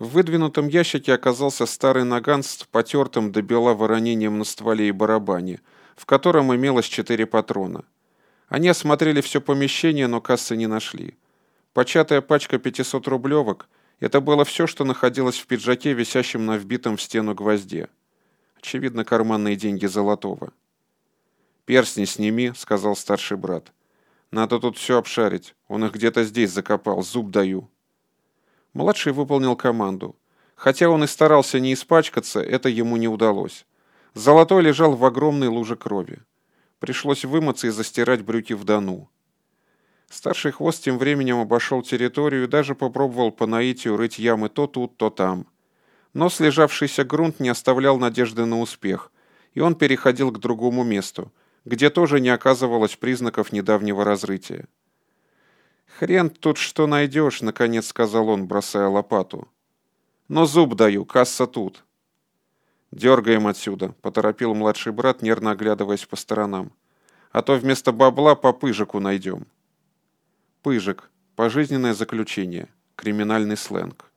В выдвинутом ящике оказался старый наган с потертым до бела воронением на стволе и барабане, в котором имелось четыре патрона. Они осмотрели все помещение, но кассы не нашли. Початая пачка 500 рублевок – это было все, что находилось в пиджаке, висящем на вбитом в стену гвозде. Очевидно, карманные деньги Золотого. «Перстни сними», — сказал старший брат. «Надо тут все обшарить. Он их где-то здесь закопал. Зуб даю». Младший выполнил команду. Хотя он и старался не испачкаться, это ему не удалось. Золотой лежал в огромной луже крови. Пришлось вымыться и застирать брюки в дону. Старший хвост тем временем обошел территорию и даже попробовал по наитию рыть ямы то тут, то там. Но слежавшийся грунт не оставлял надежды на успех, и он переходил к другому месту, где тоже не оказывалось признаков недавнего разрытия. «Хрен тут что найдешь», — наконец сказал он, бросая лопату. «Но зуб даю, касса тут». «Дергаем отсюда», — поторопил младший брат, нервно оглядываясь по сторонам. «А то вместо бабла по пыжику найдем». Пыжик. Пожизненное заключение. Криминальный сленг.